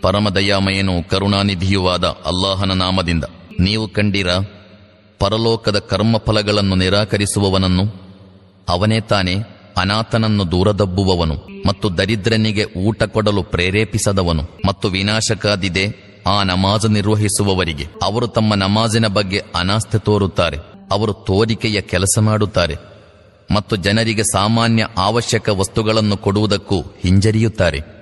ಪರಮದಯಾಮಯನು ಕರುಣಾನಿಧಿಯುವಾದ ಅಲ್ಲಾಹನ ನಾಮದಿಂದ. ನೀವು ಕಂಡಿರ, ಪರಲೋಕದ ಕರ್ಮಫಲಗಳನ್ನು ನಿರಾಕರಿಸುವವನನ್ನು, ಅವನೇ ತಾನೇ ಅನಾಥನನ್ನು ದೂರದಬ್ಬುವವನು ಮತ್ತು ದರಿದ್ರನಿಗೆ ಊಟ ಕೊಡಲು ಪ್ರೇರೇಪಿಸದವನು ಮತ್ತು ವಿನಾಶಕಾದಿದೆ ಆ ನಮಾಜ್ ನಿರ್ವಹಿಸುವವರಿಗೆ. ಅವರು ತಮ್ಮ ನಮಾಜಿನ ಬಗ್ಗೆ ಅನಾಸ್ಥೆ ತೋರುತ್ತಾರೆ, ಅವರು ತೋರಿಕೆಯ ಕೆಲಸ ಮಾಡುತ್ತಾರೆ. ಮತ್ತು ಜನರಿಗೆ ಸಾಮಾನ್ಯ ಅವಶ್ಯಕ ವಸ್ತುಗಳನ್ನು ಕೊಡುವುದಕ್ಕೂ ಹಿಂಜರಿಯುತ್ತಾರೆ.